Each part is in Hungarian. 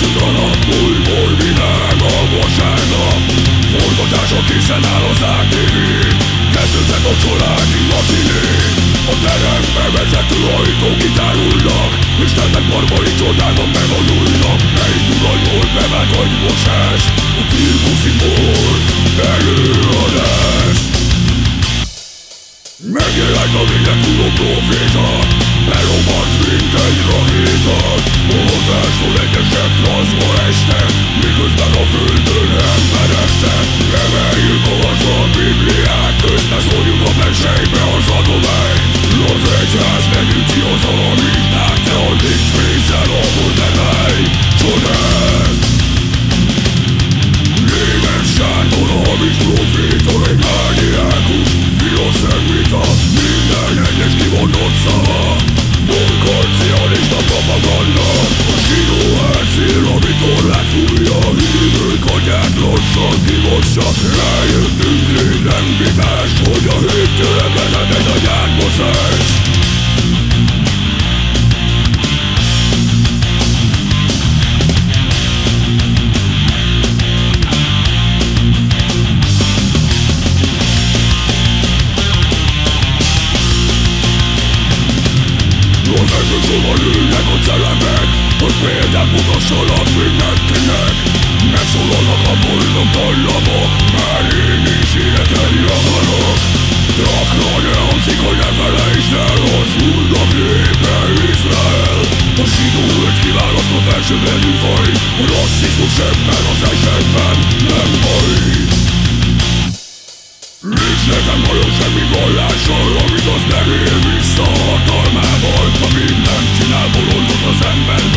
borsutanak, újból világ a vasárnap Forgatások készen áll az ATV Kezdődtek a családi matiné A terembe vezető ajtók kitárulnak Istennek barbai csodában megvonulnak ugal jól bevált agymosás A cirkuszi borz előadás Megjelent a minden tudó proféta egyesek transzba estek Miközben a földön embereknek Emeljük magasra a Bibliát. Közbe szóljuk a az adományt Az az alamizsnát De ha nincs pénzzel, akkor nem állj Csodás Német Sándor, a hamis proféta Egy mániákus, filoszemita Minden egyes kivonott szava Borkarcialista propaganda A zsidó elszél, ami torlát fújja A hívők agyát lassan kimossa Rájöttünk tényleg vitás Hogy a hét törekedett egy agyátba szállsz Elsősorban ülnek a celemek Hogy példát mutassanak mindenkinek Megszólalnak a boldog dallamok Már én is énekelni akarok Gyakran elhangzik, hogy ne felejtsd el Az úrnak népe Izrael A zsidó öt kiválasztott elsőbelű faj A rasszizmus ebben az esetben nem Nincs nekem nagyon semmi vallással, amit az nem él vissza a hatalmával Ha mindent csinál bolondot az emberből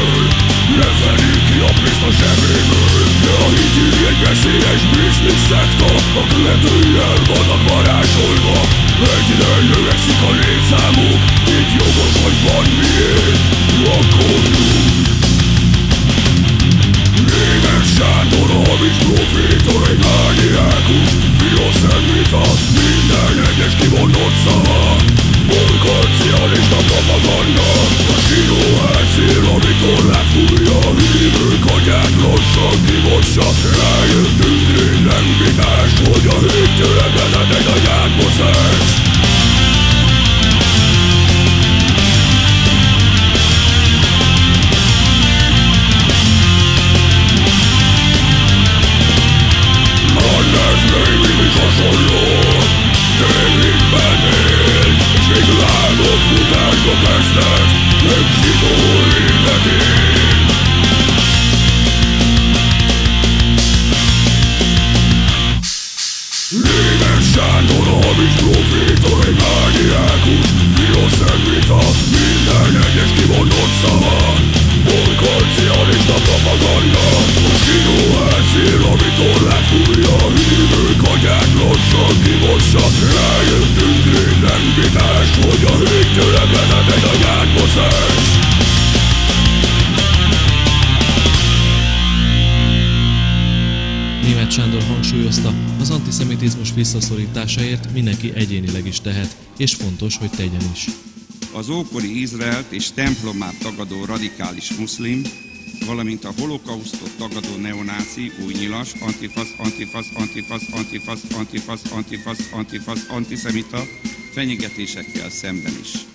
ami torlát fújja A hívők agyát lassan kimossa Rájöttünk tényleg vitás Hogy a hét törekedett egy szállsz Anders még álmok futásba életén Német Sándor, a hamis proféta Egy mániákus, fioszemita Minden egyes kivonott szava Borkarcialista propaganda A zsidó elszél, ami torlát fújja A hívők agyát lassan kimossa Rájöttünk tényleg vitás Hogy a hét törekedett egy agyátba szállsz Sándor hangsúlyozta, az antiszemitizmus visszaszorításáért mindenki egyénileg is tehet, és fontos, hogy tegyen is. az ókori Izraelt és templomát tagadó radikális muszlim, valamint a holokausztot tagadó neonáci, új nyilas, antifasz, antifasz, antifasz, antifasz, antifasz, antifasz, antifasz, antiszemita fenyegetésekkel szemben is.